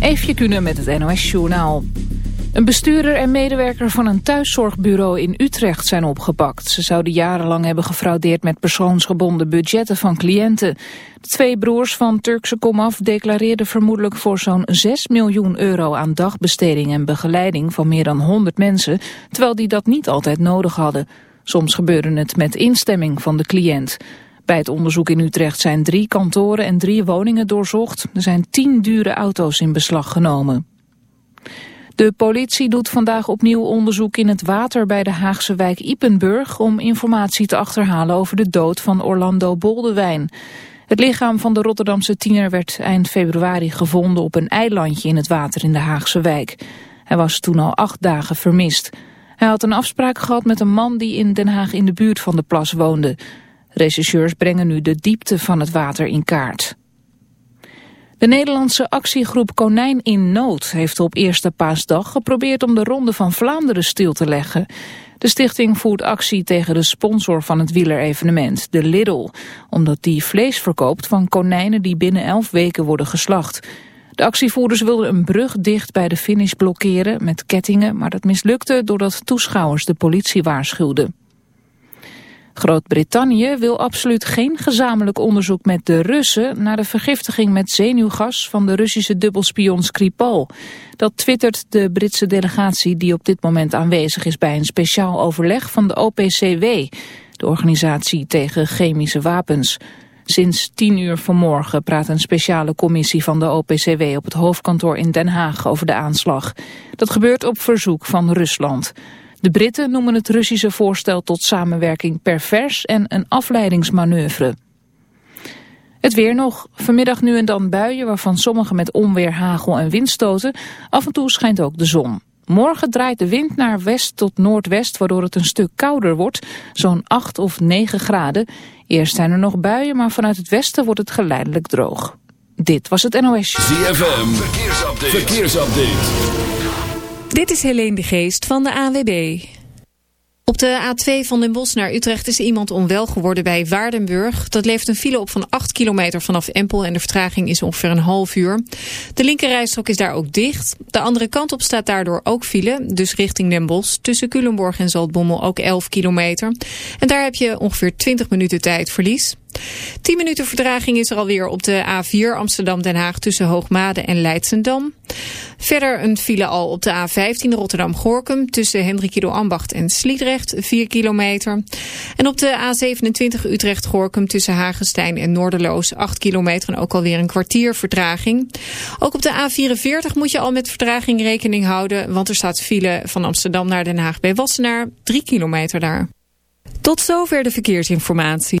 Eefje kunnen met het NOS Journaal. Een bestuurder en medewerker van een thuiszorgbureau in Utrecht zijn opgepakt. Ze zouden jarenlang hebben gefraudeerd met persoonsgebonden budgetten van cliënten. De twee broers van Turkse komaf declareerden vermoedelijk voor zo'n 6 miljoen euro aan dagbesteding en begeleiding van meer dan 100 mensen, terwijl die dat niet altijd nodig hadden. Soms gebeurde het met instemming van de cliënt. Bij het onderzoek in Utrecht zijn drie kantoren en drie woningen doorzocht. Er zijn tien dure auto's in beslag genomen. De politie doet vandaag opnieuw onderzoek in het water bij de Haagse wijk Ipenburg... om informatie te achterhalen over de dood van Orlando Boldewijn. Het lichaam van de Rotterdamse tiener werd eind februari gevonden op een eilandje in het water in de Haagse wijk. Hij was toen al acht dagen vermist. Hij had een afspraak gehad met een man die in Den Haag in de buurt van de plas woonde. Rechercheurs brengen nu de diepte van het water in kaart. De Nederlandse actiegroep Konijn in Nood heeft op eerste paasdag geprobeerd om de Ronde van Vlaanderen stil te leggen. De stichting voert actie tegen de sponsor van het wielerevenement, de Lidl, omdat die vlees verkoopt van konijnen die binnen elf weken worden geslacht. De actievoerders wilden een brug dicht bij de finish blokkeren met kettingen, maar dat mislukte doordat toeschouwers de politie waarschuwden. Groot-Brittannië wil absoluut geen gezamenlijk onderzoek met de Russen naar de vergiftiging met zenuwgas van de Russische dubbelspion Skripal. Dat twittert de Britse delegatie die op dit moment aanwezig is bij een speciaal overleg van de OPCW, de organisatie tegen chemische wapens. Sinds tien uur vanmorgen praat een speciale commissie van de OPCW op het hoofdkantoor in Den Haag over de aanslag. Dat gebeurt op verzoek van Rusland. De Britten noemen het Russische voorstel tot samenwerking pervers en een afleidingsmanoeuvre. Het weer nog. Vanmiddag nu en dan buien waarvan sommige met onweer, hagel en windstoten. Af en toe schijnt ook de zon. Morgen draait de wind naar west tot noordwest, waardoor het een stuk kouder wordt. Zo'n 8 of 9 graden. Eerst zijn er nog buien, maar vanuit het westen wordt het geleidelijk droog. Dit was het NOS. ZFM, verkeersupdate. verkeersupdate. Dit is Helene de Geest van de AWB. Op de A2 van Den Bosch naar Utrecht is iemand onwel geworden bij Waardenburg. Dat levert een file op van 8 kilometer vanaf Empel en de vertraging is ongeveer een half uur. De linkerrijstrook is daar ook dicht. De andere kant op staat daardoor ook file, dus richting Den Bosch. Tussen Culemborg en Zaltbommel ook 11 kilometer. En daar heb je ongeveer 20 minuten tijd verlies. 10 minuten verdraging is er alweer op de A4 Amsterdam-Den Haag tussen Hoogmade en Leidsendam. Verder een file al op de A15 Rotterdam-Gorkum tussen Hendrikido Ambacht en Sliedrecht 4 kilometer. En op de A27 Utrecht-Gorkum tussen Hagenstein en Noorderloos 8 kilometer en ook alweer een kwartier vertraging. Ook op de A44 moet je al met vertraging rekening houden, want er staat file van Amsterdam naar Den Haag bij Wassenaar 3 kilometer daar. Tot zover de verkeersinformatie.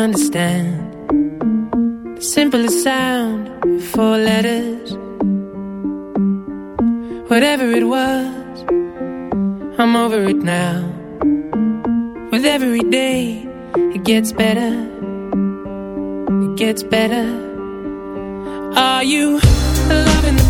don't understand the simplest sound, four letters. Whatever it was, I'm over it now. With every day, it gets better. It gets better. Are you loving the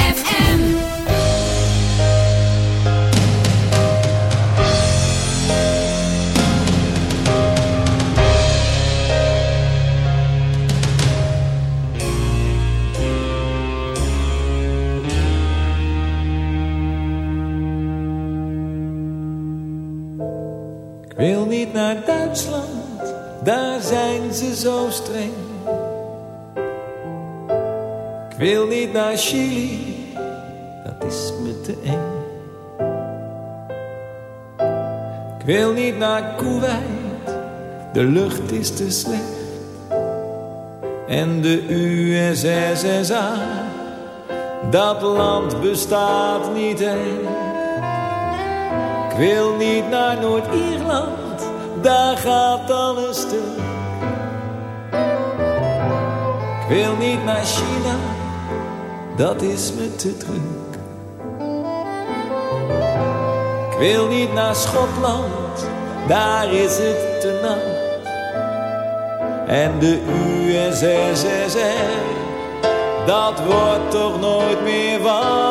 Daar zijn ze zo streng. Ik wil niet naar Chili, dat is me te eng. Ik wil niet naar Kuwait, de lucht is te slecht. En de USSSA, dat land bestaat niet echt. Ik wil niet naar Noord-Ierland, daar gaat alles stuk. Ik wil niet naar China, dat is me te druk. Ik wil niet naar Schotland, daar is het te nat. En de USSR, dat wordt toch nooit meer wat.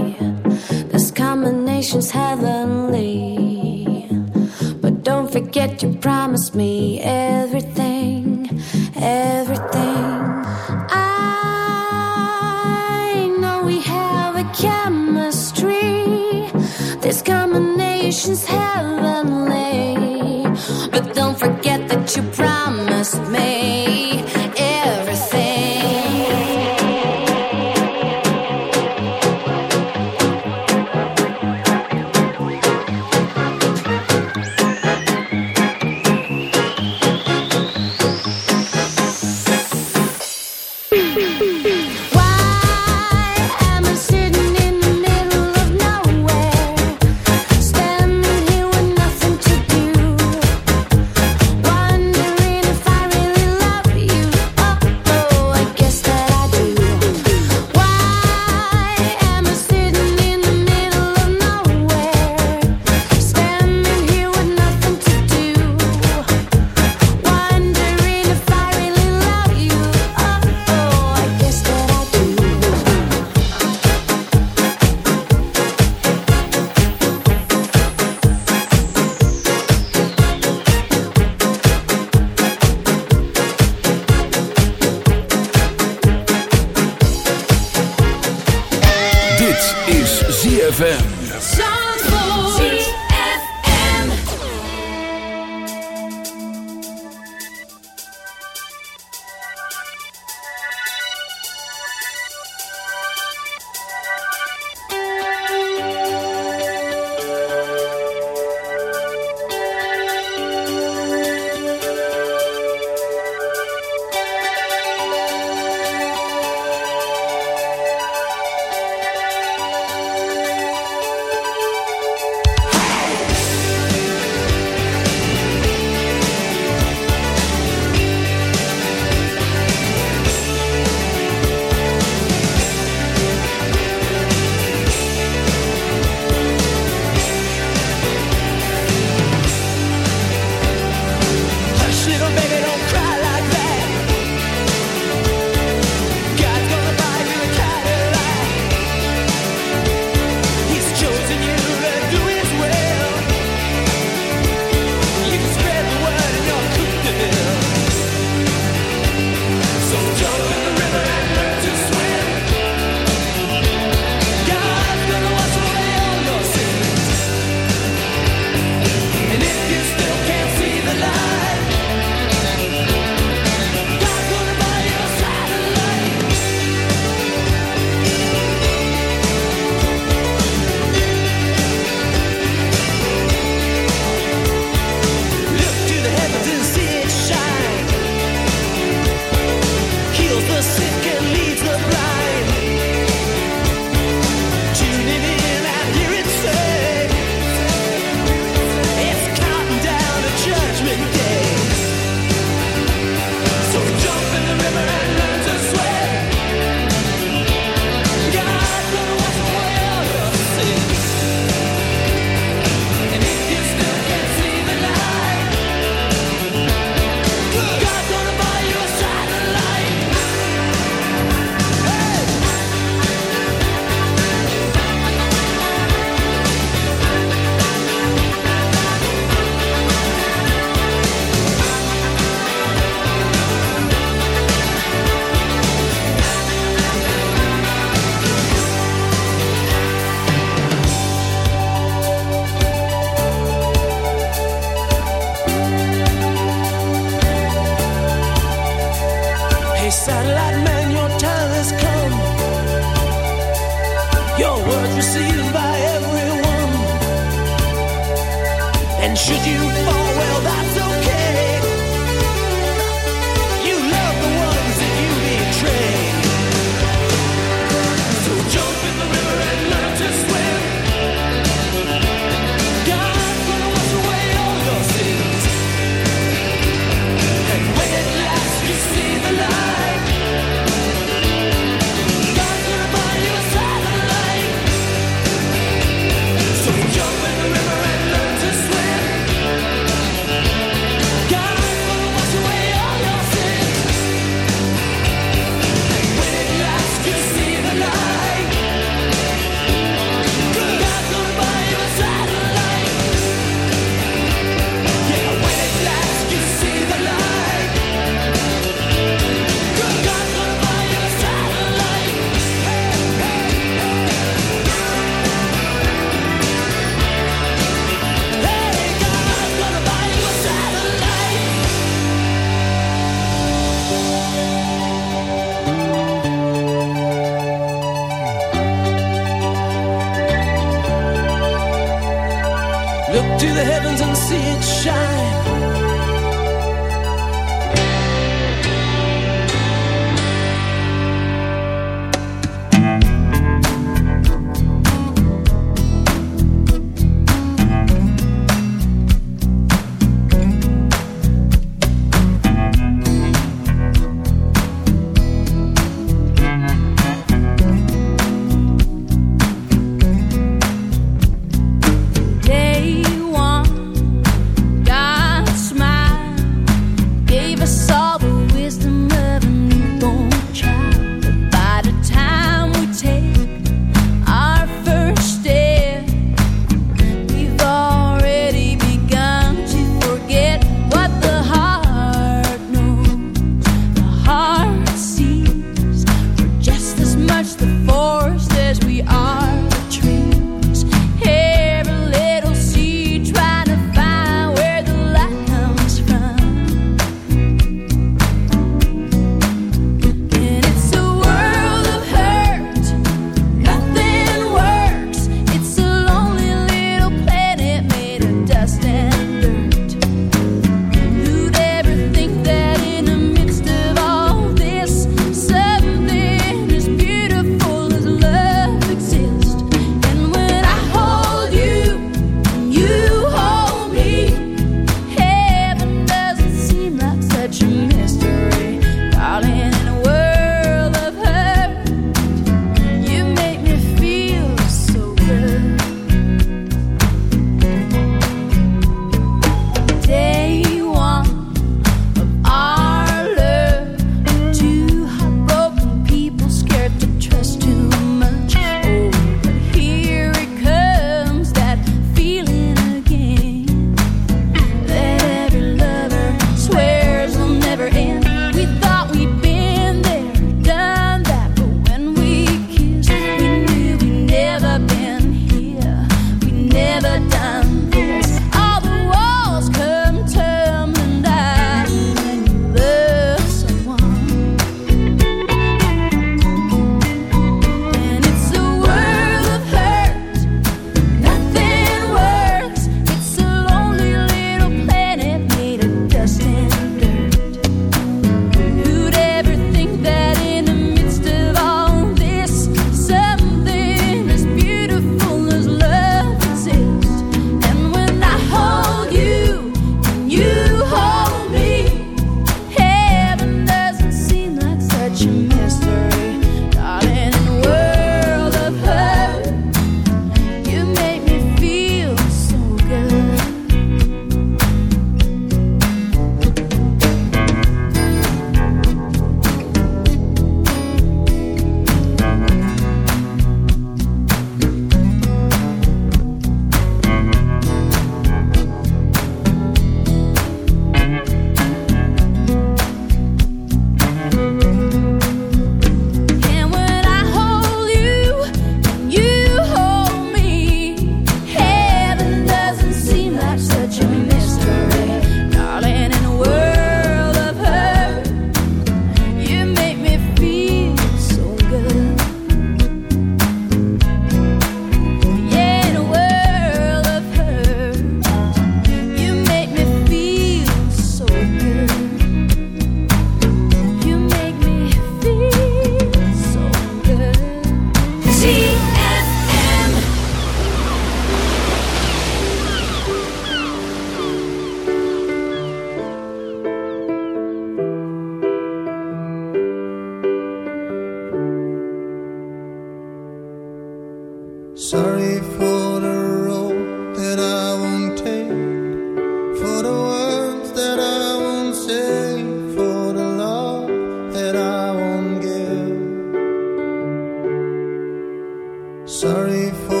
sorry for